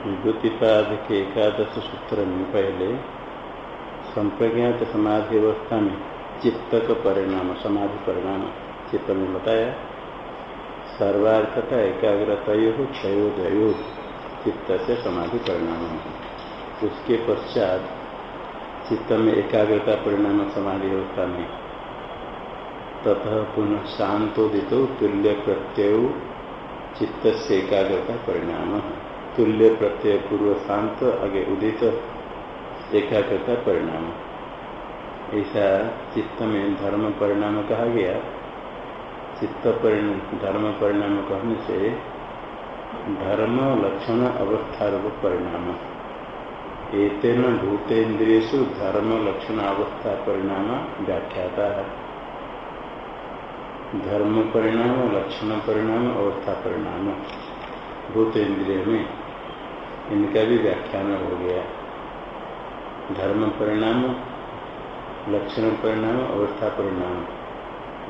विभूतिपाद के एकादश सूत्र में पहले संप्रज्ञात समाधि अवस्था में चित्त का परिणाम समाधि परिणाम चित्त में बताया सर्वार्थता एकाग्रतयो क्षयोदयो चित्त से समाधि परिणाम उसके पश्चात चित्त में एकाग्रता परिणाम समाधि अवस्था में तथा पुनः शांतोदित तुल्य प्रत्यय चित्त से एकाग्रता परिणाम तुल्य, प्रत्यय, पूर्व, शांत, आगे उदित, एकाग्रता, परिणाम। ऐसा चित्त में धर्म परिणाम कहा गया। चित्त परिणाम धर्म परिणाम कहने से धर्म लक्षण अवस्थारूप परिणाम। एतेन भूतेन्द्रियु धर्म लक्षण अवस्था परिणाम व्याख्याता है। धर्म परिणाम, लक्षण परिणाम, अवस्था परिणाम। भूतेन्द्रिय में इनका भी व्याख्यान हो गया। धर्म परिणाम, लक्षण परिणाम, अवस्था परिणाम,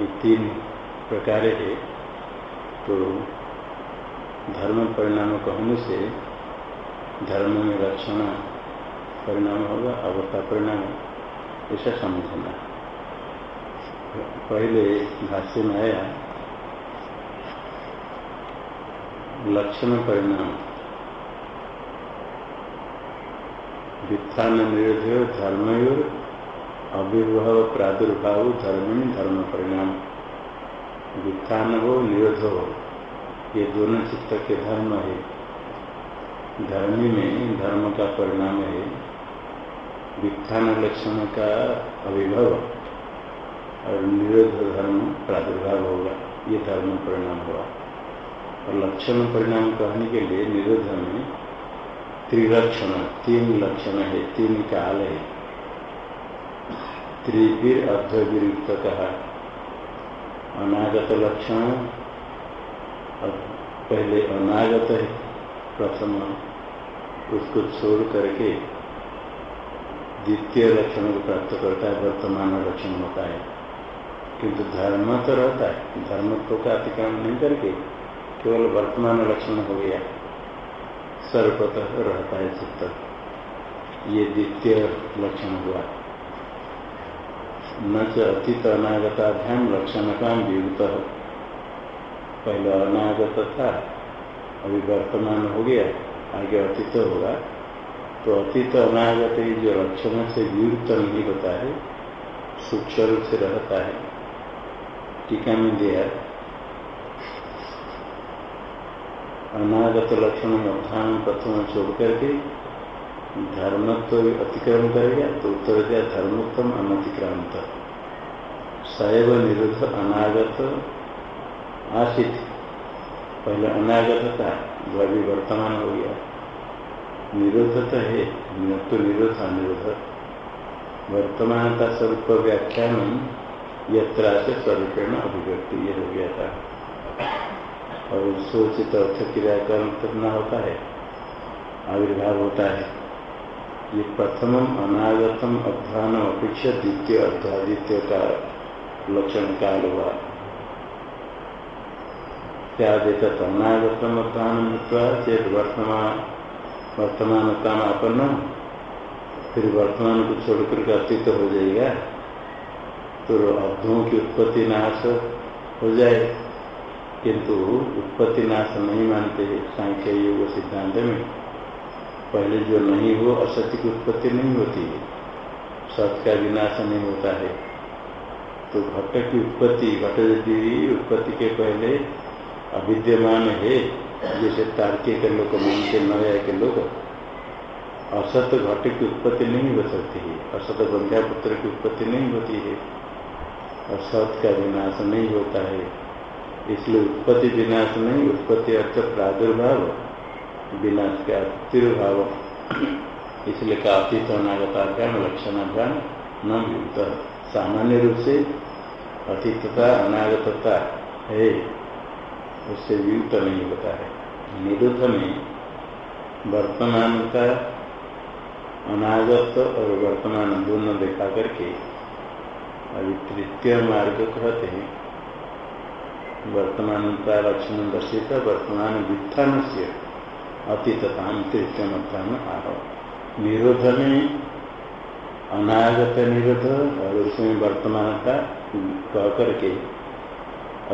ये तीन प्रकार है। तो धर्म परिणाम कहने से धर्म में लक्षण परिणाम होगा, अवस्था परिणाम, ऐसा समझना। पहले भाष्य में आया, लक्षण परिणाम व्युत्थान निरोध धर्मयोर अविर्भाव प्रादुर्भाव धर्म धर्म परिणाम। व्युत्थान हो निरोध हो ये दोनों चित्त के धर्म है। धर्मी में धर्म का परिणाम है। व्युत्थान लक्षण का अविभव और निरोध धर्म प्रादुर्भाव होगा, ये धर्म परिणाम होगा। और लक्षण परिणाम कहने के लिए निरोध में त्रिलक्षण, तीन लक्षण है, तीन काल है। त्रिवीर अर्धविरुक्त कहा अनागत लक्षण पहले अनागत है, प्रथम उसको छोड़ करके द्वितीय लक्षण को प्राप्त करता है, वर्तमान लक्षण होता है। किंतु धर्म तो रहता है धर्म तो का अतिक्रमण नहीं करके केवल वर्तमान लक्षण हो गया। सर्वतः रहता है चित्त। ये द्वितीय लक्षण हुआ। न च अतीत अनागताभ्याम लक्षण का वियुक्त पहले अनागत था, अभी वर्तमान हो गया, आगे अतीत होगा। तो अतीत अनागत ही जो लक्षण से वियुक्त नहीं होता है, सूक्ष्म रूप से रहता है। टीका में दिया अनागत लक्षण अध्यान प्रथम छोड़ करके धर्मत्व अतिक्रम करेगा तो उत्तर दिया धर्मोत्तम अनतिक्रांत सैव निरुद्ध अनागत आशित। पहले अनागत था जो अभी वर्तमान हो गया। निरोध तो है तो निरोध अनिरोध वर्तमान का स्वरूप व्याख्यान यत्रा से स्वरूपेण अभिव्यक्ति ये हो गया था। और सोचित अर्थ क्रियाकरण करना होता है। आविर्भाव होता है। ये प्रथम अनागतम अध्यान अपेक्षा द्वितीय अध्यादित्य का लक्षण काल हुआ। क्या देता अनागतम मित्वा चेत वर्तमान वर्तमानता आपन्न। फिर वर्तमान को छोड़कर के अतीत हो जाएगा। तो अब्धों की उत्पत्ति नाश हो जाए। किंतु उत्पत्ति नाश नहीं मानते सांख्य योग सिद्धांत में पहले जो नहीं हो, असत्य की उत्पत्ति नहीं होती है। सत्य का विनाश नहीं होता है। तो घट की उत्पत्ति, घट यदि उत्पत्ति के पहले अविद्यमान है, जैसे तार्किक लोग मानते नया के लोग असत घट की उत्पत्ति नहीं हो सकती है। असत बंध्या पुत्र की उत्पत्ति नहीं होती है। और का विनाश नहीं होता है। इसलिए उत्पत्ति विनाश नहीं, उत्पत्ति अर्थ प्रादुर्भाव, विनाश का तिरुभाव इसलिए का अतीत अनागताभ्याम लक्षणाभ्याम न युक्त सामान्य रूप से अतीतता, अनागतता है, उससे वियुक्त नहीं होता है। निरुद्ध में वर्तमान का अनागत और वर्तमान दोनों देखा करके अभी तृतीय मार्ग कहते हैं। वर्तमान का लक्षण दर्शित वर्तमान व्युत्थान से अतीतता तृतीय अर्थान आह निरोध में अनागत निरोध और उसमें वर्तमान का कह करके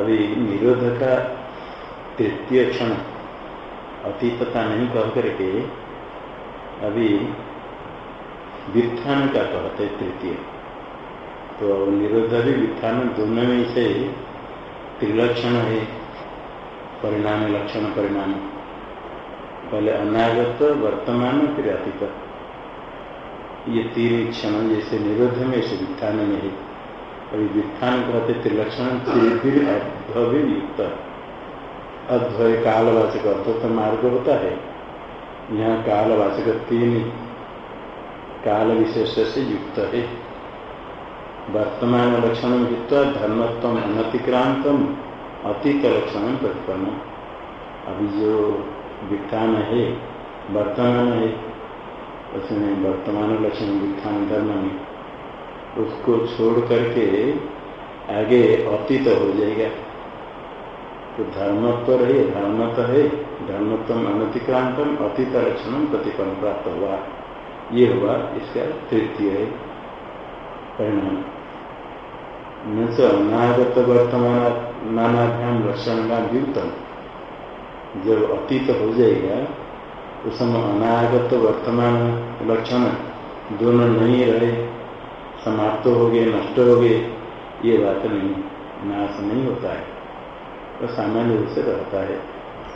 अभी निरोध का तृतीय क्षण अतीतता नहीं कह करके अभी व्युत्थान का कहते तृतीय। तो निरोध भी व्युत्थान दोनों में से त्रिलक्षण है, परिणाम लक्षण, परिणाम। पहले अनागत, वर्तमान फिर अतीत ये तीन क्षण जैसे निरोध में, ऐसे व्युत्थान में है। अभी व्युत्थान कहते त्रिलक्षण अध्वि युक्त अध्वय कालवाचक अर्थ मार्ग होता है। यहाँ कालवाचक तीन काल विशेष से युक्त है। वर्तमान लक्षण युक्त धर्मत्व अनतिक्रांतम अतीत लक्षण प्रतिपन्न अभी जो वित्थान है वर्तमान है उसमें वर्तमान लक्षण वित्थान धर्म में उसको छोड़ करके आगे अतीत हो जाएगा। तो धर्मत्व रहे, धर्मत है, धर्मत्व अनतिक्रांतम अतीत लक्षण प्रतिपन्न प्राप्त हुआ। ये हुआ इसका तृतीय परिणाम। अनागत वर्तमान नानाभ्याम लक्षण का व्युत्तम जब अतीत हो जाएगा, उस समय अनागत वर्तमान लक्षण दोनों नहीं रहे। समाप्त हो गए, नष्ट हो गए, ये बात नहीं, नाश नहीं होता है। तो सामान्य रूप से रहता है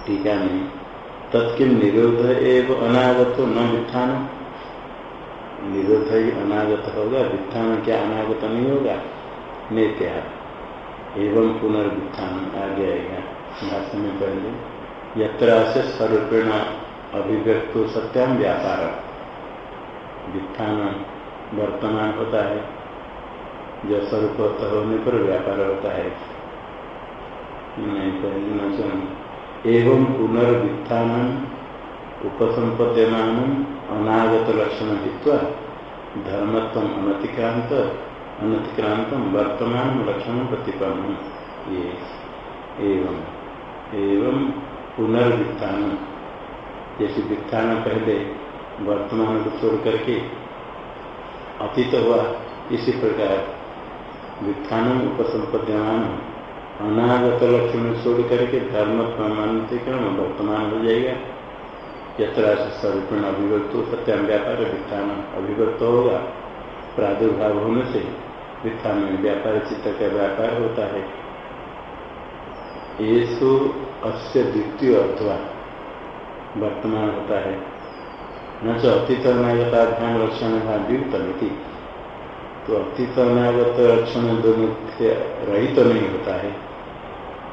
टीका नहीं। तत्किन निरोध एवं अनागत न वित्थान निरोध ही अनागत होगा वित्थान क्या अनागत नहीं होगा? नेत्या एवं पुनर्वित्थान आगे आएगा। भाषण में पहले। यत्र से स्वरूपेण अभिव्यक्त सत्याम व्यापार। वित्थान वर्तमान होता है। जो स्वरूप होने पर व्यापार होता है। नहीं, पहले एवं पुनर्वित्थान उपसंपद्यमान अनागत लक्षण हित्वा धर्मत्व अनतिक्रांत अनतिक्रांत वर्तमान लक्षण प्रतिपन्न ये एवं एवं पुनर्वित्थान जैसे वित्थान पहले वर्तमान को छोड़ करके अतीत हुआ, इसी प्रकार वित्थान उपसंपद्यमान अनागत लक्षण छोड़ करके धर्म प्रमाणिकरण वर्तमान हो जाएगा। यत्रा से स्वरूपण अभिव्यक्त हो सत्याम व्यापार वित्थान अभिव्यक्त होगा, प्रादुर्भाव होने से वित्थान में व्यापार, चित्त का व्यापार होता है। ये अस्य द्वितीय अथवा वर्तमान होता है। न तो अतीत अनागता ध्यान लक्षण भाव्युक्तमिति तो अतीत अनागत लक्षण दोनों से रहित तो नहीं होता है।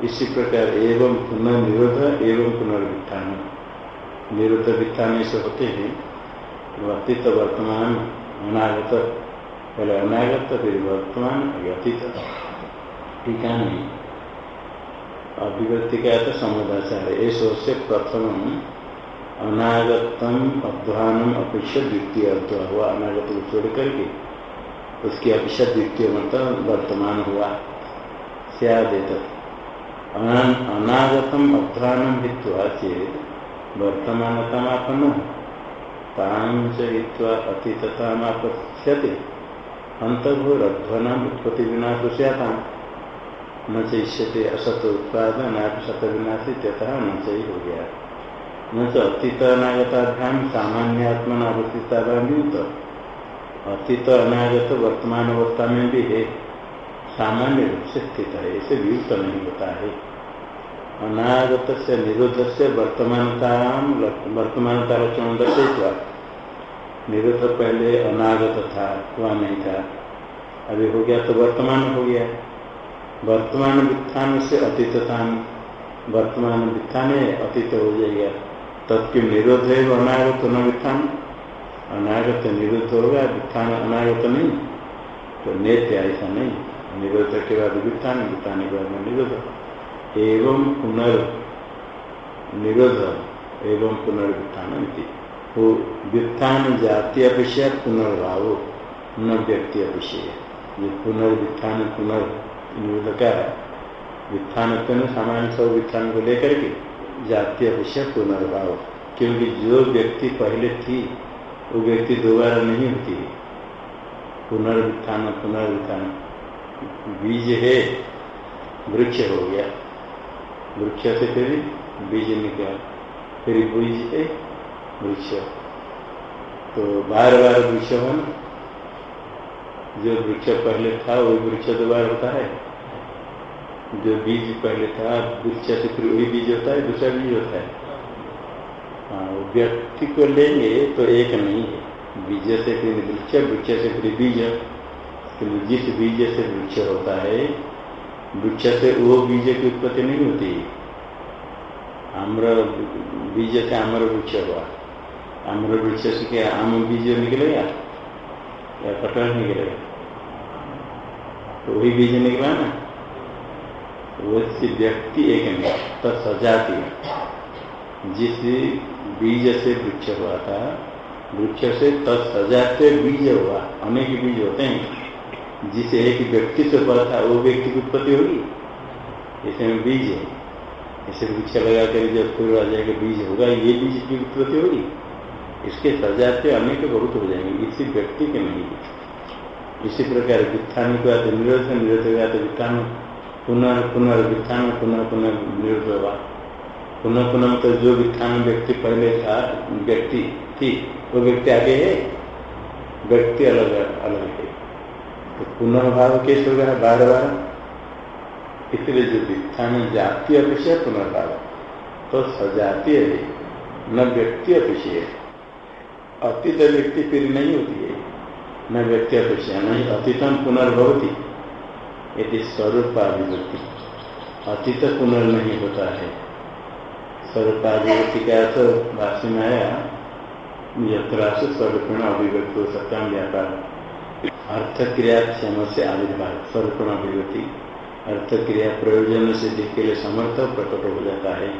इसी प्रकार एवं पुनर्निरोध एवं पुनर्वित्थान। निरुद्ध वित्थान से होते हैं। तो अतीत, वर्तमान, अनागत पहले अनागत फिर वर्तमान अतीत टीका नहीं अभिव्यक्ति का तो समुदाचार ऐसा से प्रथम अनागतम अध्वानम अपेक्षा द्वितीय अध्वा हुआ अनागत को छोड़ करके उसकी अपेक्षा द्वितीय मतलब वर्तमान हुआ सियादेत अनागतम अध्वानम हित्वा चेत वर्तमानतामापन्न तांच हित्वा अतीततामापश्यते अंतर्भूरध्वनाम उत्पत्ति विनाश सैता न चैष्यते असत उत्पादन आप सत विनाशी त्यतः न चय हो गया न तो अतीत अनागताभ्याम सामान्यात्मनावृत्तिताभ्याम अतीत अनागत वर्तमान अवस्था में भी है सामान्य रूप से स्थित है ऐसे व्युक्त नहीं होता है अनागत से निरुद्ध से वर्तमानता वर्तमानता लक्षण दर्शित निरुद्ध पहले अनागत था हुआ नहीं था। अभी हो गया तो वर्तमान हो गया। वर्तमान वित्थान से अतीततान, वर्तमान वित्थान अतीत हो जाएगा। तत्व निरोध है अनागत न वित्थान? अनागत निरुद्ध होगा, वित्थान अनागत नहीं। तो नेत्य ऐसा नहीं। निरोध के बाद वित्थान वित्थान के बाद निरोध। एवं पुनर् निरोध, एवं पुनर्वित्थान वो व्युत्थान जाति अपेक्षा पुनर्भाव न व्यक्ति अपेक्षा ये पुनर्वित्थान पुनर्निरोध का व्युत्थान सामान्य सब व्युत्थान को लेकर के जाति अपेक्षा पुनर्भाव। क्योंकि जो व्यक्ति पहले थी, वो व्यक्ति दोबारा नहीं होती है। पुनर्वित्थान पुनर्वित्थान बीज है, वृक्ष हो गया। वृक्ष से फिर बीज निकला। फिर बीज है वृक्ष। तो बार बार वृक्ष होना जो वृक्ष पहले था, वही वृक्ष दोबारा होता है। जो बीज पहले था, वृक्ष से फिर वही बीज होता है, दूसरा बीज होता है। हाँ व्यक्ति को लेंगे तो एक नहीं है। बीज से फिर वृक्ष वृक्ष से फिर बीज। तो जिस बीज से वृक्ष होता है, वृक्ष से वो बीज की उत्पत्ति नहीं होती। आम्र, बीज से आम्र वृक्ष हुआ। आम्र वृक्ष से क्या आम बीज निकलेगा, या कटहल निकलेगा। तो वही बीज निकला ना? वो व्यक्ति एक नहीं तो सजाती जिस बीज से वृक्ष हुआ था, वृक्ष से तत्सजाते बीज हुआ, अनेक बीज होते हैं। जिसे एक व्यक्ति से हुआ था, वो व्यक्ति की उत्पत्ति होगी? इसमें बीज है। इसे वृक्ष लगा कर जब फिर आ जाएगा, बीज होगा, ये बीज की उत्पत्ति होगी? इसके सजाते अनेक बहुत हो जाएँगे। इसी व्यक्ति के नहीं। इसी प्रकार वित्थान के बाद निरोध निरोध हुआ तो वित्थान पुनः पुनर्वित्थान पुनः पुनः निरोध हुआ। पुनः पुनः मतलब जो वित्थान व्यक्ति पहले था, व्यक्ति थी, वो व्यक्ति आगे है? व्यक्ति अलग अलग है। तो पुनः भाव कैसे होगा बार बार इसलिए जो वित्थान जाति विषय पुनर्भाव। तो सजातीय है, न व्यक्ति अतिशय अतीत व्यक्ति फिर नहीं होती है। न व्यक्ति अपेक्षा नहीं अतीतम पुनर्भवती। यदि स्वरूपाभिव्यक्ति। अतीत पुनर् नहीं होता है। स्वरूपाभिव्यक्ति का अर्थ भाष्य में आया यत्रा से स्वरूपेण अभिव्यक्ति हो सकता है व्यापार। अर्थ क्रिया क्षम से आविर्भाव, स्वरूपेण अभिव्यक्ति। अर्थ क्रिया प्रयोजन से के लिए समर्थ प्रकट हो जाता है।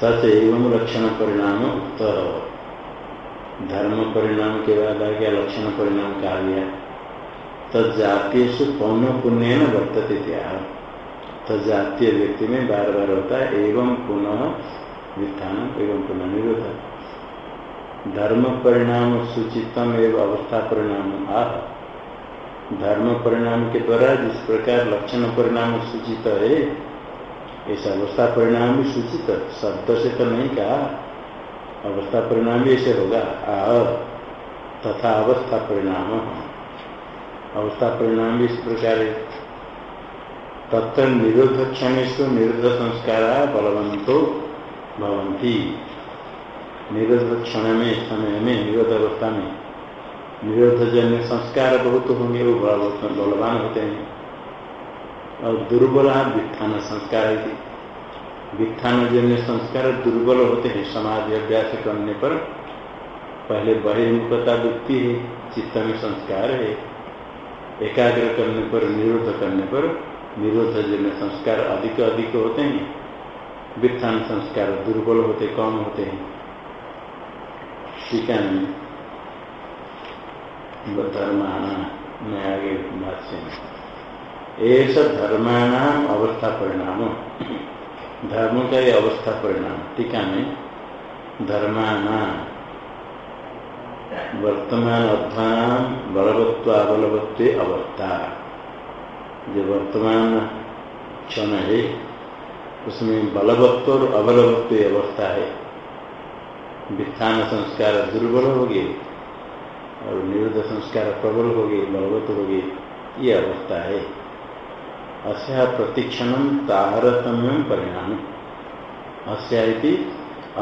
सच एवं लक्षण परिणाम उत्तर। धर्म परिणाम के बाद आ गया, लक्षण परिणाम कहा गया। तजातीय पौन पुण्य न वर्तते त्याग तजातीय व्यक्ति में बार बार होता है, एवं पुनः वित्थान एवं पुनः निरोध। धर्म परिणाम सूचितम एवं अवस्था परिणाम आह। धर्म परिणाम के द्वारा जिस प्रकार लक्षण परिणाम सूचित है, ऐसा अवस्था परिणाम भी सूचित शब्द से तो नहीं कहा। अवस्था परिणाम भी ऐसे होगा। आ तथा अवस्था परिणाम। अवस्था परिणाम भी इस प्रकार तत्व निरोध क्षणेश निरोध संस्कार बलवंतो भवंती। निरोध क्षण में, समय में, निरोध अवस्था में। निरोधजन्य संस्कार बहुत होंगे, वो बलवान होते हैं। और दुर्बल वित्थान संस्कार जन्य संस्कार दुर्बल होते हैं समाधि अभ्यास करने पर। पहले बहिर्मुखता वृत्ति है, चित्त में संस्कार है। एकाग्र करने पर, निरोध करने पर निरोध जन्य संस्कार अधिक अधिक होते हैं। वित्थान संस्कार दुर्बल होते, कम होते हैं। टीका में धर्माना में आगे भाष्य में ऐसा धर्माणाम अवस्था परिणाम धर्म का ये अवस्था परिणाम टीका में धर्मान वर्तमान अध्वान बलवत्व अबलवत्व अवस्था। जो वर्तमान क्षण है, उसमें बलवत्व और अबलवत्व अवस्था है। वित्थान संस्कार दुर्बल हो गए, और निरुद्ध संस्कार प्रबल हो गए बलवत्व हो गए, ये अवस्था है। अस्या प्रतिक्षण तारतम्य परिणाम अस्या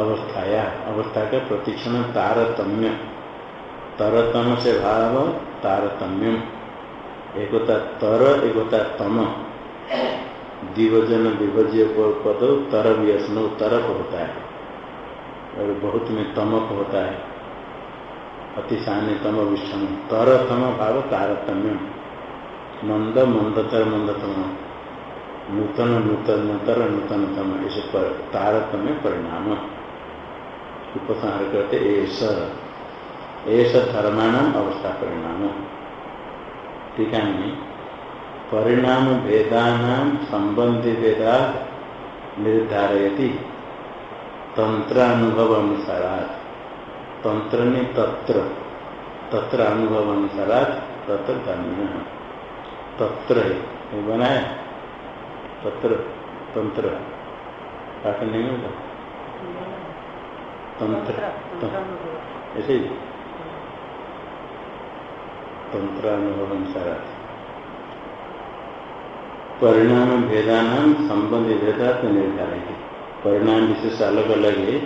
अवस्थाया। अवस्था का प्रतिक्षण तारतम्य। तरतम से भाव तारतम्यम। एक होता तर एक होता तम। दिवजन विभज्य पद तर व्यसन तरप होता है और बहुत में तमक होता है अतिशान्य तम विषम तर तम भाव तारतम्यम। मंद मंदतर मंदतम। नूतन नूतनतर नूतनतम इसे पर तारतम्य परिणाम। उपसंहार करते ऐसा ऐसा धर्माणाम अवस्था परिणाम। टीका में परिणाम भेदान संबंधी भेदा निर्धारयति। तंत्रानुभव अनुसारात। तंत्र ने तत्र। तत्र अनुभव अनुसारात तत्र धर्म। तत्र है। बनाया तत्र, तंत्र। पाठ नहीं होगा? तंत्र ऐसे ही। तंत्रानुभव अनुसारात परिणाम भेदान संबंध भेदात निर्धारण है। परिणाम विशेष अलग अलग है,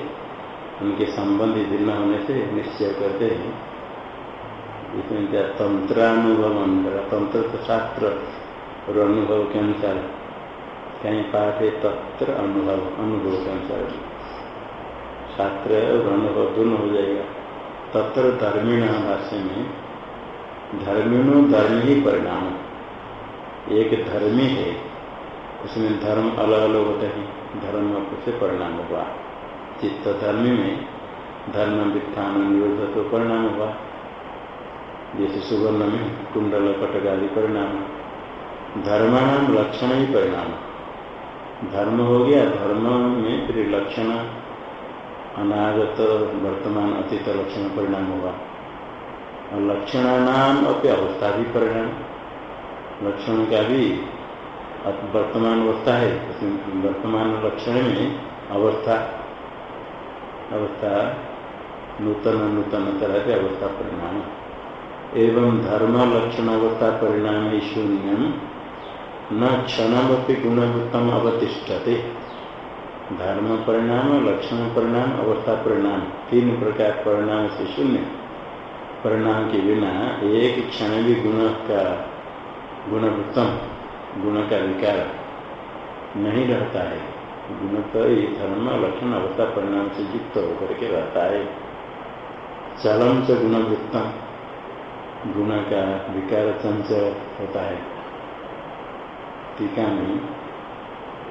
उनके संबंधी भिन्न होने से निश्चय करते हैं। इसमें क्या तंत्रानुभव तंत्र तो शास्त्र और अनुभव के अनुसार। कहीं पाठ है तत्र अनुभव अनुभव के अनुसार। शास्त्र है और अनुभव दोनों हो जाएगा। तत्र धर्मीण भाष्य में, धर्मिणो धर्म ही परिणाम। एक धर्मी है, उसमें धर्म अलग अलग होते हैं। धर्म से परिणाम हुआ चित्त धर्मी में धर्म वित्थान निरोध तो परिणाम हुआ जैसे सुवर्ण में कुंडल कटक आदि परिणाम धर्मान लक्षण ही परिणाम धर्म हो गया, धर्म में फिर लक्षण, अनागत वर्तमान अतीत लक्षण परिणाम हुआ और लक्षणानाम अपनी अवस्था भी परिणाम लक्षण का भी वर्तमान अवस्था है वर्तमान लक्षण में अवस्था अवस्था नूतन नूतन तरह के अवस्था परिणाम एवं धर्म लक्षण अवस्था परिणाम शून्य, न क्षणमपि गुणवृत्तम अवतिष्ठते। धर्म परिणाम, लक्षण परिणाम, अवस्था परिणाम, तीन प्रकार परिणाम से शून्य। परिणाम के बिना एक क्षण भी गुण का गुणवत्तम, गुण का विकार नहीं रहता है। गुण तो ये धर्म, लक्षण, अवस्था परिणाम से युक्त होकर के रहता है। चलम से गुणवृत्तम। गुण का विकार चंचल होता है, टीका में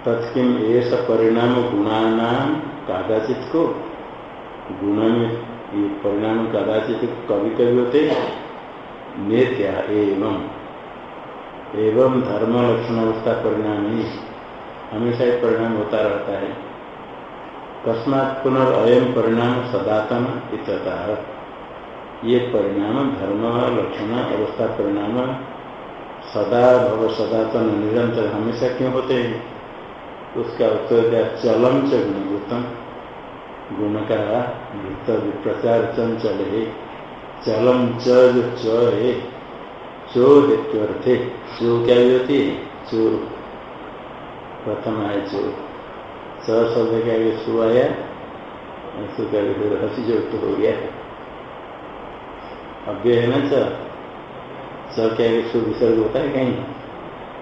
तत्किम ऐसा परिणाम गुणानाम कदाचित को, गुण में ये परिणाम कदाचित कभी कभी होते नेत्या एवं एवं धर्म लक्षण अवस्था परिणाम ही, हमेशा ही परिणाम होता रहता है। कस्मात पुनर्अयम परिणाम सदातन इतता ये परिणाम धर्म, लक्षण, अवस्था परिणाम, सदा भव सदातन निरंतर हमेशा क्यों होते हैं? उसका उत्तर क्या? चलम च गुणभूतम। गुण का वृत्त प्रचार चंचल है। चलम च जो च है चोर हेत्वर्थे। चो क्या होती है? चोर प्रथम आए चोर च शब्द क्या सु आया। हसी जो हो गया। अव्यय है ना च क्या विसर्ग होता है कहीं?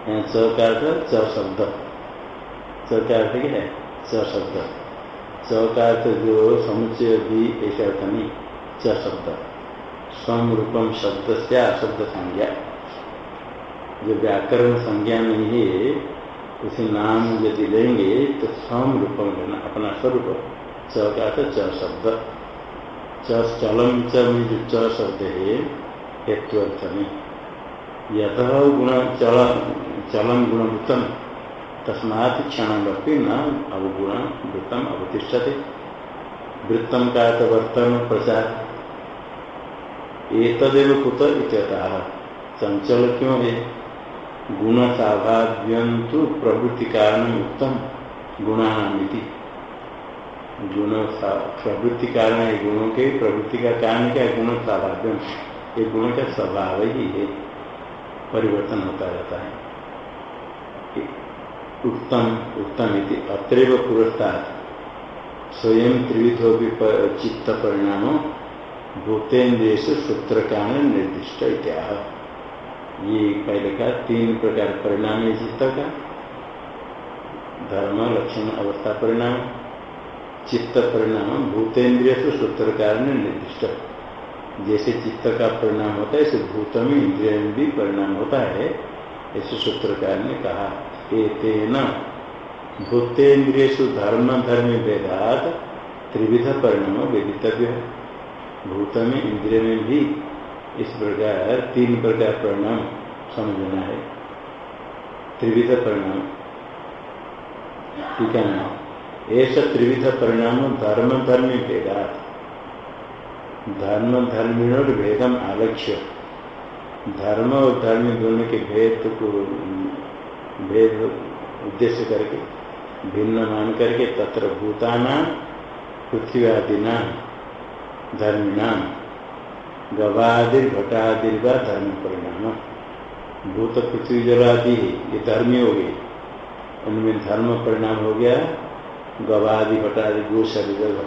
यहाँ च का अर्थ च शब्द। च का अर्थ क्या? है च शब्द। च का अर्थ जो समुचय भी ऐसे अर्थ नहीं, च शब्द। स्वम रूपम शब्द से अशब्द संज्ञा। जो व्याकरण संज्ञा नहीं है, उसे नाम यदि लेंगे तो स्वम रूपम लेना, अपना स्वरूप। च का अर्थ च शब्द। चलम च च शब्द है हेत्वर्थ में यथ गुण चल चलम गुणवृत्तम तस्मात् क्षणमपि न अवगुण वृत्तम अवतिष्ठते। वृत्तम का वर्तन प्रचार। एतदेव कुत इत्यतः चंचल क्यों है? गुण साभाव्यंतु प्रवृत्ति कारण उत्तम गुणानामिति गुण प्रवृत्ति कारण है, गुणों के प्रवृत्ति का कारण क्या गुण स्वाभाव्यम ये गुण का स्वभाव ही है। परिवर्तन होता रहता है। उत्तम उत्तम इति अत्रैव पुरस्तार स्वयं त्रिविधो भी चित्त परिणाम भूतेन्द्रिय सूत्र कारण निर्दिष्ट इत्याह। ये पहले का तीन प्रकार परिणाम है चित्त का। धर्म, लक्षण, अवस्था, परिणाम। चित्त परिणाम भूतेन्द्रिय से सूत्र कारण निर्दिष्ट। जैसे चित्त का परिणाम होता है, ऐसे भूत में इंद्रिय में भी परिणाम होता है, ऐसे सूत्रकार ने कहा। भूतेन्द्रियु धर्म धर्म वेदात त्रिविध परिणाम वेदितव्य है। भूत में इंद्रिय में भी इस प्रकार तीन प्रकार परिणाम समझना है। त्रिविध परिणाम। ठीक है ना? ऐसा त्रिविध परिणाम धर्म धर्मी भेदा धर्म धर्मी और भेदम आलक्ष्य। धर्म और धर्म दोनों के भेद को, भेद उद्देश्य करके, भिन्न मान करके तत्र भूताना पृथ्वी आदि नाम धर्मिणाम गवादि घटादि व धर्म परिणाम। भूत, पृथ्वी, जल आदि ये धर्मी हो गए। उनमें धर्म परिणाम हो गया। गवादि घटादि गो शरीर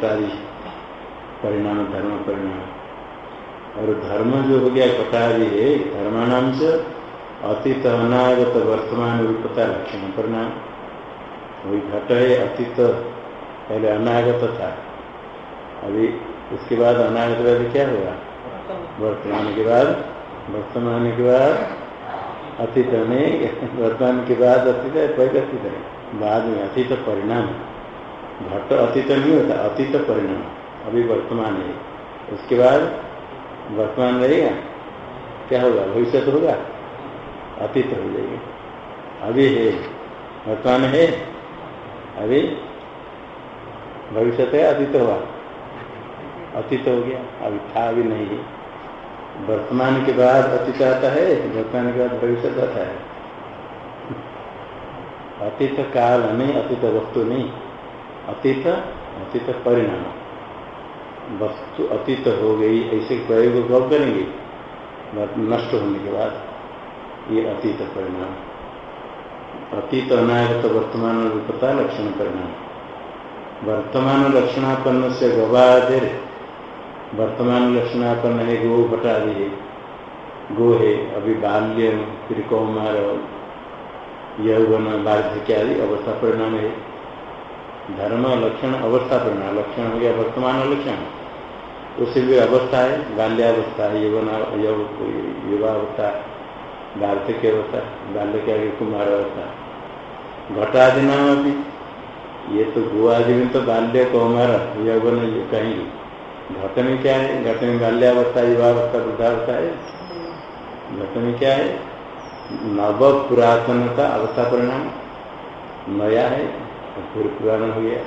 परिणाम, धर्म, परिणाम। और धर्म जो हो गया घटादि है, धर्माणाम से अतीत अनागत वर्तमान रूपता लक्षण, परिणाम। वही घट है, अतीत पहले अनागत था। अभी उसके बाद अनागत बाद क्या होगा वर्तमान के बाद, वर्तमान के बाद अतीत नहीं, वर्तमान के बाद अतीत है, पहले अतीत है। बाद में अतीत, परिणाम। घट अतीत नहीं होता, अतीत परिणाम, अभी वर्तमान है। उसके बाद वर्तमान रहेगा क्या होगा? भविष्य तो होगा, अतीत हो जाएगा। अभी है, वर्तमान है, अभी भविष्य है, अतीत हुआ। अतीत हो गया, अभी था, अभी नहीं है। वर्तमान के बाद अतीत आता है, वर्तमान के बाद भविष्य आता है। अतीत काल नहीं अतीत वस्तु नहीं। अतीत अतीत परिणाम। वस्तु अतीत हो गई, ऐसे प्रयोग कब करेंगे? नष्ट होने के बाद ये अतीत परिणाम। अतीत अनागत वर्तमान रूपता लक्षण परिणाम। वर्तमान लक्षणापन्न से गवादेर। वर्तमान लक्षणापन्न है, गो घटादि है गो है, अभी बाल्य फिर कौमार, यौवन वार्धक्य आदि अवस्था परिणाम है। धर्म, लक्षण, अवस्था परिणाम लक्षण हो गया वर्तमान लक्षण। उससे भी अवस्था है, बाल्यावस्था यौवन युवावस्था वार्धक्य अवस्था बाल्य के आगे कुमार अवस्था घटादि नाम अभी ये तो गो आदि में तो बाल्य कौमार, यौवन कहेंगे। घट में क्या है? घट में बाल्यावस्था, युवावस्था, वृद्धावस्था है। घट में क्या है? नव पुरातनता अवस्था परिणाम। नया है पूर्व पुराना हो गया।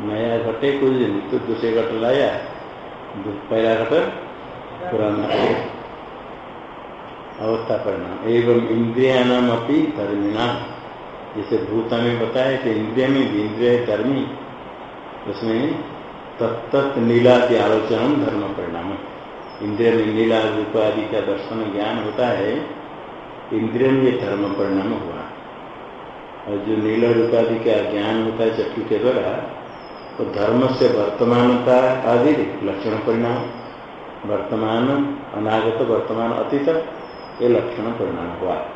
नया घटे कुछ दिन तो दूसरे घट लाया पहला घट पुराना अवस्था परिणाम। एवं इंद्रिया नाम अपनी धर्मिणाम। जैसे भूता में बताया कि इंद्रिय में भी इंद्रिय धर्मी। उसमें तत्त नीलादि आलोचन धर्म परिणाम। इंद्रिय में नीला रूप आदि का दर्शन ज्ञान होता है। इंद्रिय में धर्म परिणाम हुआ। और जो नीला रूप आदि का ज्ञान होता है चक्षु के द्वारा तो धर्म से वर्तमानता आदि लक्षण परिणाम, वर्तमान, अनागत वर्तमान, अतीत, ये लक्षण परिणाम हुआ।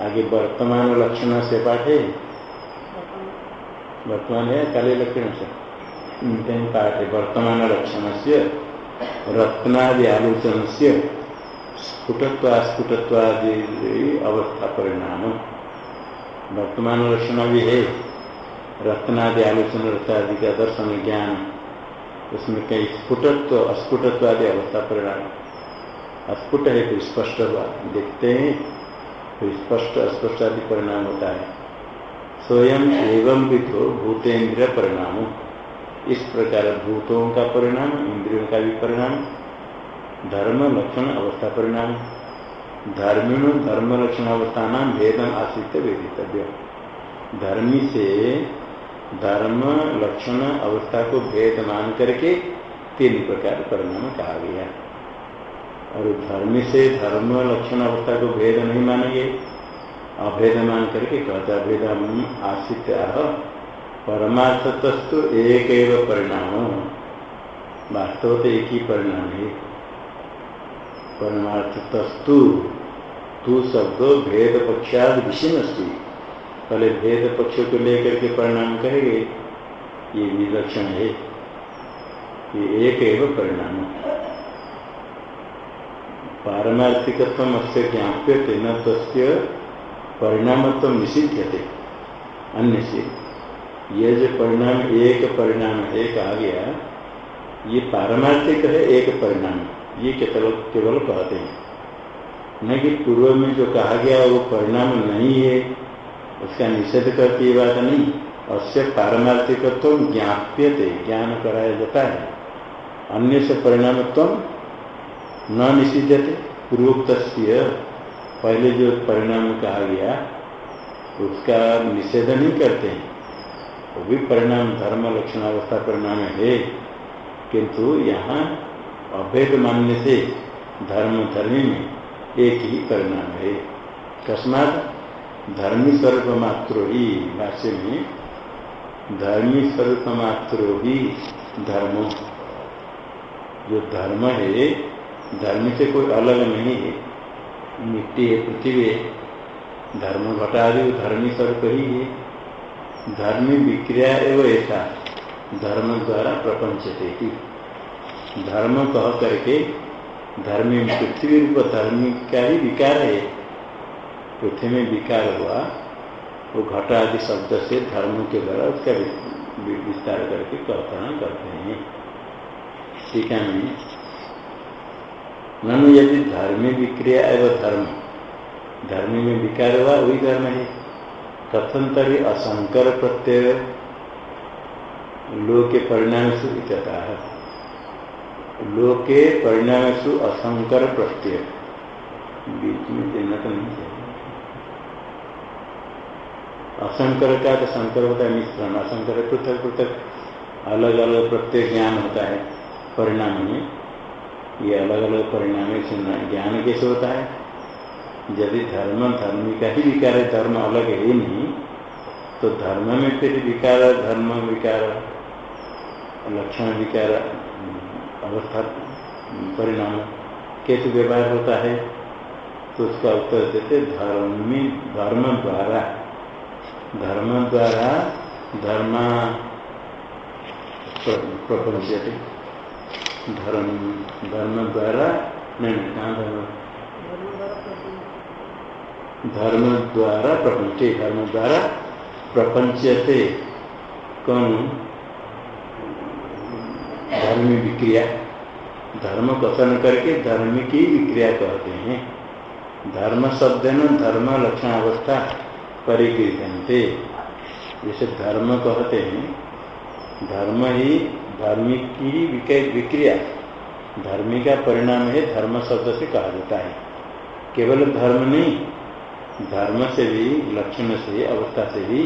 आगे वर्तमान लक्षण से पाठ वर्तमान है, काले लक्षण से। पाठ है, वर्तमान लक्षण से, रत्नादि आलोचन से, स्फुटत्वास्फुटत्वादि अवस्था परिणाम। वर्तमान लक्षण भी है। रत्नादि आलोचन रत्नादि का दर्शन ज्ञान, उसमें कई स्फुटत्व अस्फुटत्व आदि अवस्था परिणाम अस्फुट है कोई स्पष्ट हुआ। देखते हैं, कोई स्पष्ट, अस्पष्ट आदि परिणाम होता है। स्वयं एवं तो भूतेन्द्रिय परिणाम। इस प्रकार भूतों का परिणाम, इंद्रियों का भी परिणाम, धर्म, लक्षण, अवस्था परिणाम। धर्मिण धर्म लक्षण अवस्था नाम भेदम आश्रित वेदितव्य धर्मी से धर्म, लक्षण, अवस्था को भेद मान करके तीन प्रकार परिणाम कहा गया और धर्मी से धर्म, लक्षण, अवस्था को भेद नहीं मानेंगे। अभेद मान करके कहता भेद आश्रित आह। परमार्थतस्तु एक परिणाम। वास्तव तो एक ही परिणाम है। परमार्थतस्तु तू शब्द भेद पक्षाद विषय पहले भेद पक्ष को लेकर के परिणाम कहेंगे, ये विलक्षण है। ये एक एवं परिणाम। पारमार्थिकत्व अस्य ज्ञाप्य न तस्य परिणामत्व निषिध्यते। अन्य से ये जो परिणाम, एक परिणाम है, कहा गया, ये पारमार्थिक है, एक परिणाम। ये केवल केवल कहते हैं। नहीं कि पूर्व में जो कहा गया वो परिणाम नहीं है, उसका निषेध करती ये बात नहीं। अस्य पारमार्थिकत्व ज्ञाप्यते, ज्ञान कराया जाता है। अन्य से परिणामत्व न निषिद्धते पूर्वोक्त पहले जो परिणाम कहा गया, उसका निषेध नहीं करते हैं। वो भी परिणाम, धर्म लक्षण अवस्था परिणाम है। किंतु यहाँ अभेद मानने से, धर्म, धर्मी में एक ही परिणाम है। कस्मात धर्मी स्वरूप मात्र ही, भाष्य में, धर्मी स्वरूप मात्र ही धर्म। जो धर्म है, धर्म से कोई अलग नहीं है। मिट्टी है, पृथ्वी धर्म घटा आदि धर्मी स्वरूप ही है। धर्मी विक्रिया एवं ऐसा धर्म द्वारा प्रपंच ही। धर्म कह करके धर्मी पृथ्वी रूप धर्मी का ही विकार है। पृथ्वी में विकार हुआ, वो घटा आदि शब्द से धर्म के द्वारा उसका विस्तार करके कल्पना करते हैं। टीका में, ननु यदि धर्मी विक्रिया एवं धर्म, धर्मी में विकार हुआ, वही धर्म है। कथन तरी असंकर प्रत्यय, लोक के परिणाम से इत्यता है लोक के परिणाम से असंकर प्रत्यय। बीच में देना तो नहीं चाहिए। असंकर का तो संकर होता है, मिश्रण। असंकर पृथक पृथक अलग अलग प्रत्यय ज्ञान होता है परिणाम में। ये अलग अलग परिणाम ज्ञान कैसे होता है? यदि धर्म धर्म का ही विकार है, धर्म अलग है नहीं तो धर्म में फिर विकार, धर्म विकार, लक्षण विकार अवस्था परिणाम कैसे व्यवहार होता है तो उसका उत्तर देते धर्मी, धर्म द्वारा। धर्म द्वारा धर्म प्रपंच धर्म धर्म द्वारा, नहीं कहाँ धर्म? धर्म द्वारा प्रपंच, धर्म द्वारा प्रपंच कौन? धर्मी विक्रिया धर्म कथन करके धर्म की विक्रिया कहते हैं। धर्म शब्द न धर्म लक्षण अवस्था परिकृत जैसे धर्म कहते हैं, धर्म ही धार्मिक की विक्रिया। धर्मी का परिणाम है धर्म शब्द से कहा जाता है। केवल धर्म नहीं, धर्म से भी, लक्षण से, अवस्था से भी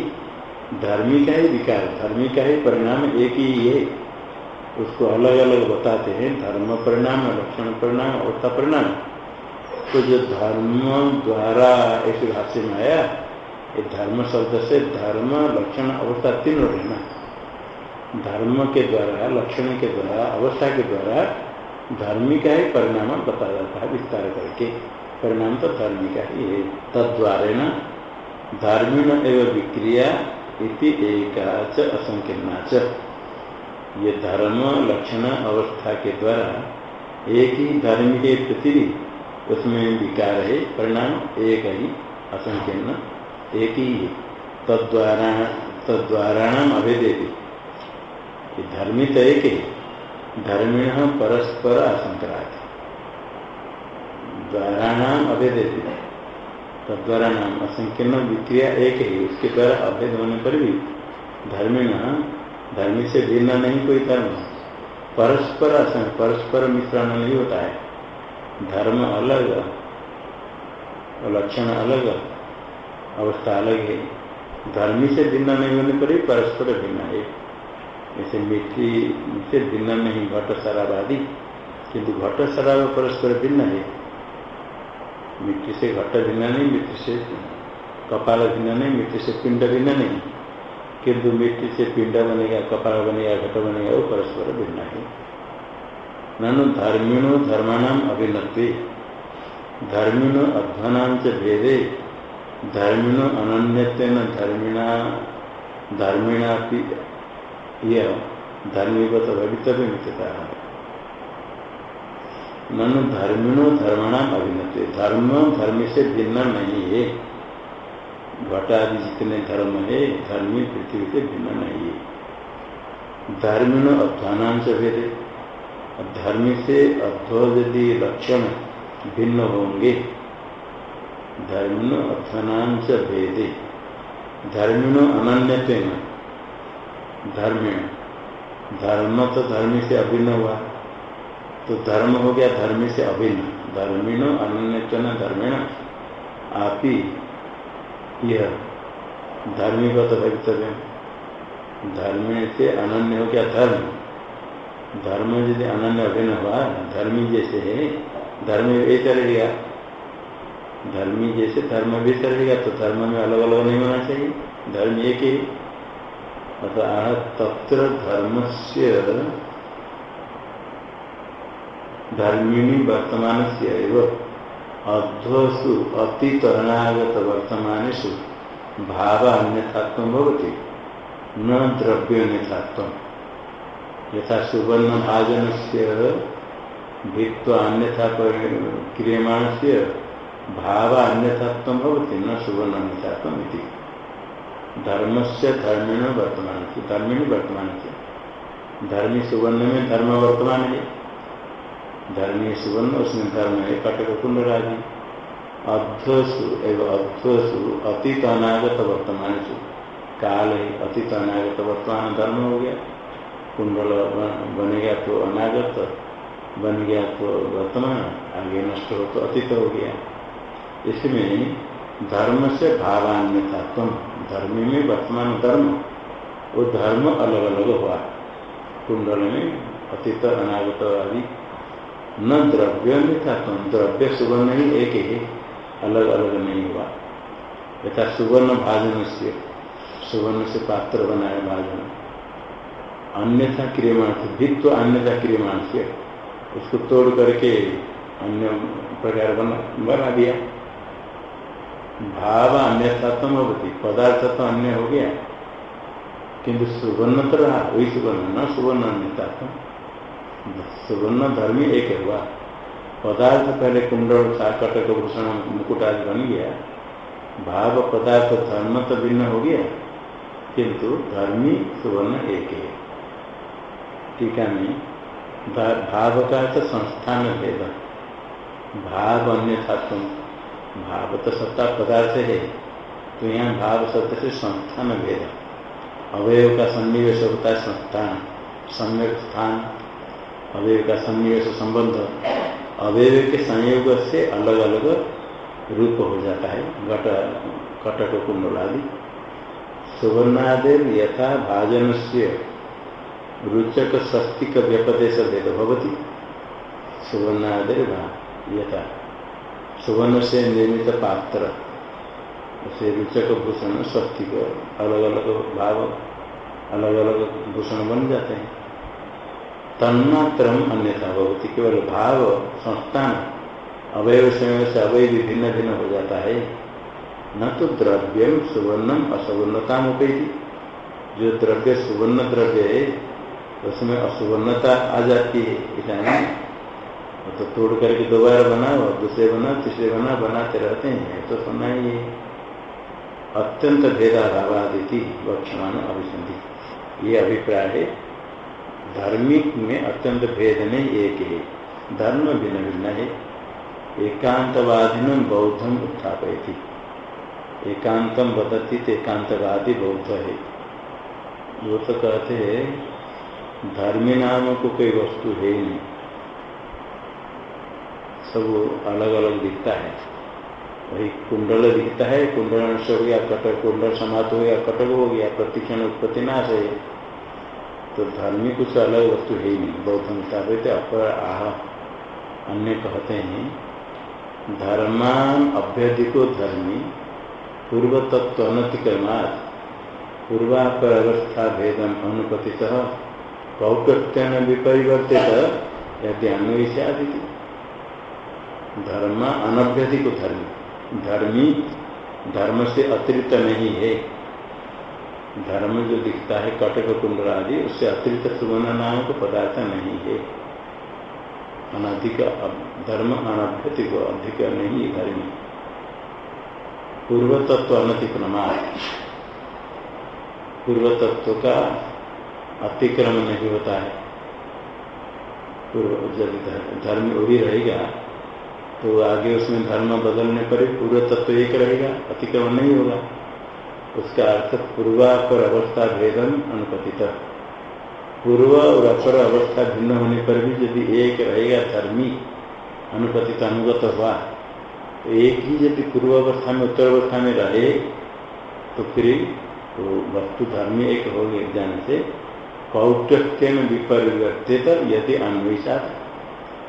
धर्मी का ही विकार। धर्मी का ही परिणाम एक ही है। उसको अलग अलग बताते हैं, धर्म परिणाम, लक्षण परिणाम अवस्था परिणाम। तो जो धर्म द्वारा ऐसे भाष्य में आया, ये धर्म शब्द से धर्म, लक्षण अवस्था तीनों रहना। धर्म के द्वारा, लक्षण के द्वारा, अवस्था के द्वारा धर्मी का ही, परिणाम बताया जाता है, विस्तार करके। परिणाम तो धर्मी का ही है। तद्वारेण धार्मिण एवं विक्रिया इति एकाच ये धर्म, लक्षण, अवस्था के द्वारा एक ही धर्म के पृथ्वी उसमें विकार है, परिणाम एक ही, असंकीर्ण, एक ही है। तद्वारा तद्वाराणाम अभेदेती कि धर्मी तो एक है धर्मिण परस्पर असंकरा द्वारा नाम अभेद तद्वारा नाम असंकीर्ण विक्रिया एक है। उसके द्वारा अभेद होने पर भी धर्मिण धर्मी से भिन्न नहीं कोई धर्म परस्पर असंग, परस्पर मिश्रण नहीं होता है। धर्म अलग और लक्षण अलग, अवस्था अलग है। धर्मी से भिन्न नहीं होने पर ही परस्पर भिन्न है। जैसे मिट्टी से भिन्न नहीं, घट शराब आदि किंतु घट शराब परस्पर भिन्न है। मिट्टी से घट भिन्न नहीं मिट्टी से कपाल भिन्न नहीं मिट्टी से पिंड भिन्न नहीं। किंतु मिट्टी से पिंड बनेगा कपाल बनेगा, घट बनेगा, वो परस्पर भिन्न है। ननु धर्मिणो धर्माणाम अभिन्नत्व धर्मिणो अध्वनाम च भेदे। धर्मिणो अनन्यत्व धर्मिणा धर्मिणा यह भवितव्य मित्रता मनु धर्मिणो धर्मणाम अभिनते धर्म धर्म से भिन्न नहीं है। घटादि जितने धर्म है, धर्मी पृथ्वी से भिन्न नहीं है। धर्मिणो अध्वानाम से भेदे धर्मी से अध्व यदि लक्षण भिन्न होंगे। धर्मिणो अध्वानाम से भेदे धर्मिणो। अनन्य धर्म धर्म तो धर्मी से अभिन्न हुआ। तो धर्म हो गया धर्मी से अभिन्न। धर्मिणो अन्य धर्मिण। आप ही यह धर्मीगत भवितव्य धर्म से अनन्य हो गया धर्म? धर्म यदि अनन्य अभिन्न हुआ, धर्मी जैसे है, धर्म ये चलेगा धर्मी जैसे धर्म भी चलेगा तो धर्म में अलग अलग नहीं होना चाहिए। धर्म एक ही। अतः तत्र धर्म से धर्मिणी वर्तमान से अध्वसु अतीत अनागत वर्तमान भाव अन्यथात्व होती न द्रव्य अन्यथात्व। यथा सुवर्ण भाजन से भित्व अन्यथा क्रियमाण से भाव अन्यथात्व होती न सुवर्ण अन्यथात्व धर्म से धर्मिण वर्तमान से धर्मिणी वर्तमान से धर्मी सुवर्ण में धर्म वर्तमान है धर्मी सुवर्ण उसमें धर्म है, कटक कुंड राज़ी अध्वसु एवं अध्वसु अतीत अनागत वर्तमान सु। काल है अतीत अनागत वर्तमान धर्म हो गया। कुंडल बन गया तो अनागत, बन गया तो वर्तमान, आगे नष्ट हो तो अतीत हो गया। इसमें धर्म से भावान्यता तुम धर्म में वर्तमान धर्म, वो धर्म अलग अलग हुआ। कुंडल में अतीत, अनागत आदि न द्रव्य में था तुम द्रव्य सुवर्ण ही एक ही अलग अलग नहीं हुआ। यथा सुवर्ण भाजन से, सुवर्ण से पात्र बनाया भाजन। अन्यथा क्रियमाण से भित्व अन्यथा क्रियमाण से उसको तोड़ करके अन्य प्रकार बना बना दिया। भाव अन्यथात्म होती, पदार्थ तो अन्य हो गया। किंतु सुवर्ण तो रहा, वही सुवर्ण, न सुवर्ण अन्यतात्म सुवर्ण धर्मी एक हुआ पदार्थ पहले कुंडल कटक भूषण, मुकुट आदि बन गया। भाव, पदार्थ, धर्म तो भिन्न हो गया। किंतु धर्मी सुवर्ण एक है। टीका में भाव का तो संस्थान भेद। भाव अन्य तुम। भाव तो सत्ता पदार्थ है। तो यहाँ भाव सत्य से संस्थान भेद। अवयव का सन्निवेश होता है संस्थान। सम्यक स्थान। अवयव का सन्निवेश संबंध। अवयव के संयोग से अलग अलग रूप हो जाता है। घट कटक कुंडल आदि सुवर्णादेव यथा भाजन से रुचक स्वस्तिक व्यपदेश भेद भवती। सुवर्णादेव यथा। सुवर्ण से निर्मित पात्र, उसे रुचक भूषण स्वस्तिक अलग अलग भाव अलग अलग भूषण बन जाते हैं। तन्मात्रम अन्यथा भवती। केवल भाव, संस्थान, अवयव समय से अवय भी भिन्न भिन्न हो जाता है। न तो द्रव्यम सुवर्णम असुवर्णता मुकई जो द्रव्य सुवर्ण द्रव्य है, उसमें असुवर्णता आ जाती है। नहीं तो तोड़ करके दोबारा बनाओ, दूसरे बना तीसरे बना बनाते रहते हैं। तो सुनना ही है। अत्यंत भेदाभावादिति वक्षमान अभिसंधि। ये अभिप्राय है। धार्मिक में अत्यंत भेद नहीं, एक है। धर्म भिन्न भिन्न है। एकांतवादिन बौद्धम उत्थापयती। एकांतम बदती तो एकांतवादी बौद्ध है। वो तो कहते हैं, धर्मी नाम को कोई वस्तु है ही नहीं। सब अलग अलग दिखता है। वही कुंडल दिखता है, कुंडल हो गया, कटक कुंडल समाप्त हो गया, कटक हो गया, प्रतिक्षण उत्पत्ति नाश है। तो धर्मी कुछ अलग वस्तु है ही नहीं। बौद्ध स्थापित अपर आह अन्य कहते हैं, धर्मान अभ्यधिको धर्मी पूर्व तत्व अनतिक्रमात् पूर्वापर अवस्था भेदम अनुपति कौकत्यन विपरिवर्तित यदि अन्वय आदि धर्म अनभ्यधिक धर्म। धर्मी धर्म से अतिरिक्त नहीं है। धर्म जो दिखता है कटक कुंड आदि उससे अतिरिक्त सुवर्ण नाम को पदार्थ नहीं है। अनधिक धर्म अनभ्यतिक अधिक नहीं है धर्मी पूर्व तत्व अनतिक्रमा पूर्व तत्व का अतिक्रमण नहीं होता है। पूर्व जब धर्म वही रहेगा तो आगे उसमें धर्म बदलने पर पूर्व तत्व एक रहेगा, अतिक्रमण नहीं होगा। उसका अर्थ पूर्वापर अवस्था भेदम अनुपतित। पूर्व और अपर अवस्था भिन्न होने पर भी यदि एक रहेगा धर्मी, अनुपतित अनुगत हुआ तो एक ही यदि पूर्व अवस्था में उत्तर अवस्था में रहे तो फिर तो वस्तु धर्मी एक हो गए ज्ञान से। कौटस्थ्य में विपरिवर्तित यदि अन्वेषा,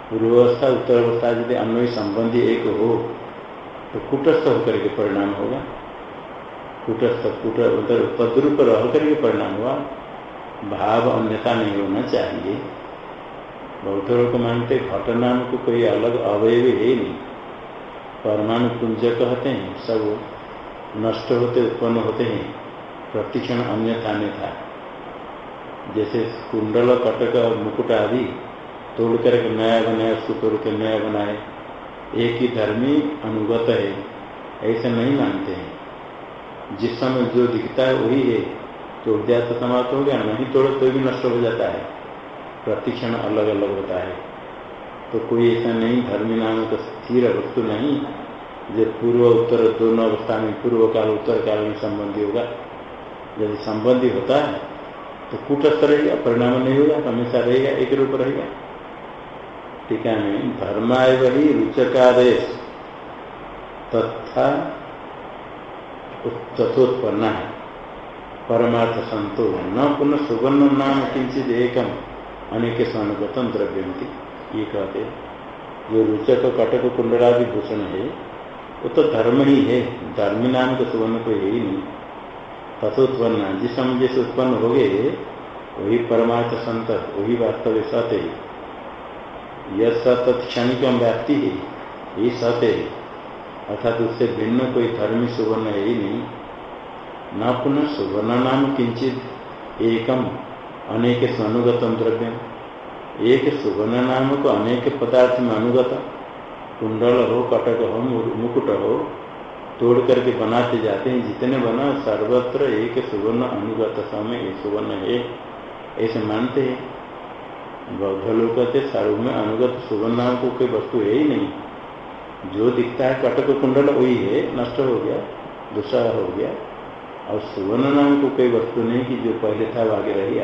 पूर्वावस्था उत्तर अवस्था यदि अन्वय संबंधी एक हो तो कुटस्थ होकर के परिणाम होगा। कुट उधर तद्रूप रह करके परिणाम हुआ। भाव अन्यथा नहीं होना चाहिए। बौद्ध लोग मानते घटना को कोई अलग अवयव है नहीं। परमाणु पुंज कहते हैं, सब नष्ट होते, उत्पन्न होते हैं। प्रतिक्षण अन्यथा अन्यथा जैसे कुंडल, कटक मुकुट आदि तोड़ करके नया बनाए उसको तोड़ के नया बनाए एक ही धर्मी अनुगत है, ऐसे नहीं मानते हैं। जिस समय जो दिखता है वही है। तो समाप्त हो गया नहीं तोड़ो तो भी नष्ट हो जाता है। प्रतिक्षण अलग अलग होता है। तो कोई ऐसा नहीं, धर्मी नाम का स्थिर वस्तु नहीं, जो पूर्व, उत्तर, दोनों अवस्था में, पूर्व काल, उत्तर काल में संबंधी होगा। यदि संबंधी होता है तो कूटस्थ रहेगा, परिणाम नहीं होगा, हमेशा रहेगा, एक रूप रहेगा। टीका में धर्माय वही रुचकादेश। तथा तथोत्पन्न है परमार्थ संतो न पुनः सुवर्ण नाम किंचित एकम अनेक स्वानुगतम द्रव्यंती ये कहते जो रुचक, कटक, कुंडलादि भूषण है। वो तो धर्म ही। है धर्मी नाम के सुवर्ण को है ही नहीं। तथोत्पन्न, जिस समय जैसे उत्पन्न हो गए, वही परमार्थ संत, वही वास्तव सत्य यह सत क्षणिक व्याप्ति है। ये सत्य है। अर्थात उससे भिन्न कोई धर्मी सुवर्ण है ही नहीं। न पुनः सुवर्ण नाम किंचित एकम, अनेक अनुगतम द्रव्य एक सुवर्ण नाम को अनेक पदार्थ में अनुगत, कुंडल हो, कटक हो मुकुट हो, तोड़ करके बनाते जाते हैं। जितने बना, सर्वत्र एक सुवर्ण अनुगत समय एक सुवर्ण है। ऐसे मानते हैं। बौद्ध लोग कहते सर्व में अनुगत सुवर्ण नाम को कोई वस्तु है ही नहीं। जो दिखता है कटक कुंडल वही है, नष्ट हो गया, दूसरा हो गया। और सुवर्ण नाम को कोई वस्तु नहीं कि जो पहले था वो आगे रह गया।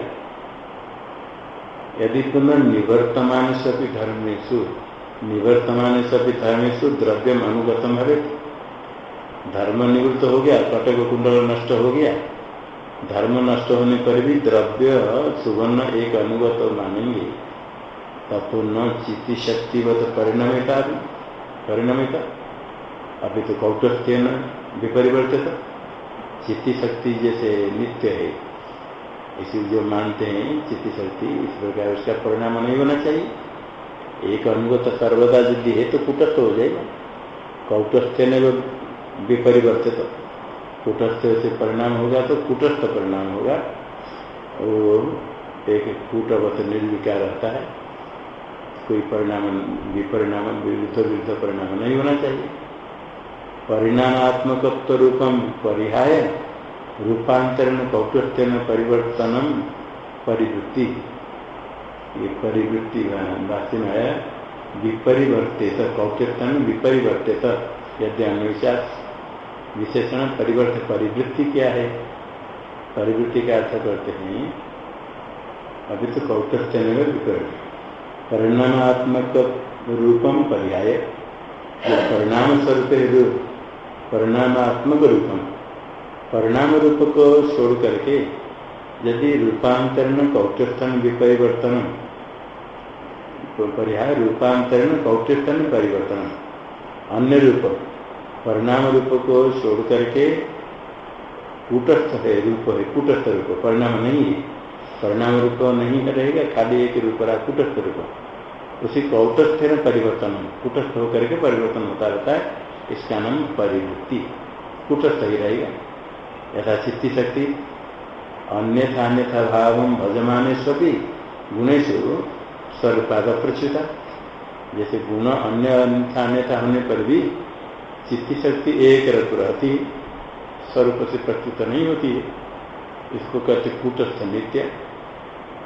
यदि पुनः निवर्तमान सभी धर्मेशु निवर्तमान सभी धर्मेशु द्रव्यम अनुगतम हरे धर्म निवृत्त हो गया कटक कुंडल नष्ट हो गया। धर्म नष्ट होने पर भी द्रव्य, सुवर्ण एक अनुगत मानेंगे। तब तो न चित्ती शक्तिवत परिणमिता भी परिणमिता, अभी तो कौटस्थ्य न विपरिवर्तित चित्ती शक्ति जैसे नित्य है, इसी जो मानते हैं चित्ती शक्ति इस प्रकार उसका परिणाम नहीं होना चाहिए। एक अनुगत सर्वदा यदि है तो कुटस्थ हो जाएगा। कौटस्थ्य ने विपरिवर्तित, कुटस्थ से परिणाम होगा तो कुटस्थ परिणाम होगा। और एक कूटवत निर्विकार रहता है। कोई परिणाम विपरिणाम विरुद्ध विरुद्ध परिणाम नहीं होना चाहिए। परिणामात्मक रूपम परिहाय, रूपांतरण कौटस्थ्य परिवर्तनम परिवृत्ति। ये परिवृत्ति वास्तव में है, विपरिवर्तित कौटस्थ्य विपरिवर्तित। यदि अन्वेषास विशेषण परिवर्त, परिवृत्ति क्या है? परिवृत्ति का अर्थ करते हैं, अभी तो कौटस्थ्य में विपरीत। परिणामात्मक रूपम पर्याय। परिणाम स्वरूप रूप परिणामात्मक रूपम परिणाम रूप को छोड़ करके यदि रूपांतरण कौटस्थन विपरिवर्तन पर्याय रूपांतरण कौटस्थन परिवर्तन। अन्य रूप परिणाम रूप को छोड़ करके कूटस्थ है, रूप है, कूटस्थ रूप, परिणाम नहीं है। परिणाम रूप नहीं रहेगा, खाली एक रूप रहा, कूटस्थ रूप उसी कौटस्थ में परिवर्तन। कूटस्थ होकर के परिवर्तन होता रहता है, इसका नाम परिवृत्ति। कूटस्थ ही रहेगा। यथा चित्ती शक्ति, अन्यथा अन्यथा भाव भजमाने सभी गुणेशु स्वरूपाद प्रच्युता जैसे गुण अन्य अन्यथा अन्यथा होने पर भी चित्ती शक्ति एक रत रहती स्वरूप से प्रच्युत नहीं होती इसको कहते कूटस्थ नित्य।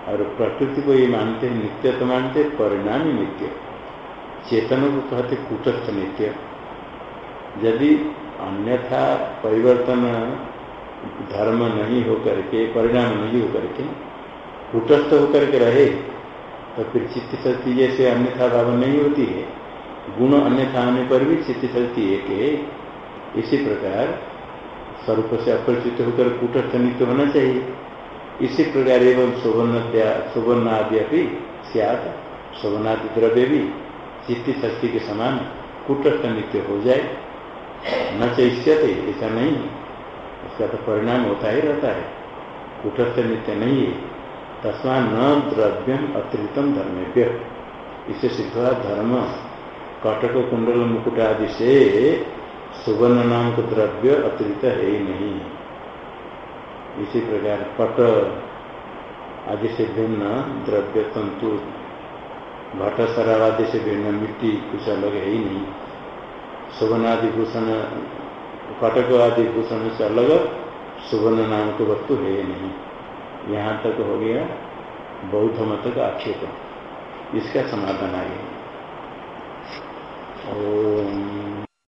और प्रकृति को ये मानते हैं नित्य तो मानते परिणामी नित्य। चेतन को कहते कूटस्थ नित्य। यदि अन्यथा परिवर्तन, धर्म नहीं हो करके, परिणाम नहीं हो करके, कुटस्थ होकर के रहे तो फिर चित्त शक्ति जैसे अन्यथा भाव नहीं होती है। गुण अन्यथा होने पर भी चित्त शक्ति एक है इसी प्रकार स्वरूप से अपरिचित होकर कुटस्थ नित्य होना चाहिए। इसी प्रकार एवं सुवर्ण सुवर्ण आदि अभी सियात। शोभनादि द्रव्य भी चित्त शक्ति के समान कुटस्थ नित्य हो जाए। न चैष्यते, ऐसा नहीं। इसका तो परिणाम होता ही रहता है। कुटस्थ नित्य नहीं है। तस्मा न द्रव्यम अतिरिक्तम धर्मेभ्य। इसे सिद्ध हुआ धर्म, कटक, कुंडल, मुकुट आदि से सुवर्ण नाम का द्रव्य अतिरिक्त है ही नहीं। इसी प्रकार पट आदि से भिन्न, द्रव्य, तंतु घट शराब आदि से भिन्न, मिट्टी, कुछ अलग है ही नहीं। सुवर्ण आदि भूषण कटक आदि भूषण से अलग, सुवर्ण नाम के वस्तु है ही नहीं। यहाँ तक हो गया बौद्ध मत का आक्षेप। इसका समाधान आ गया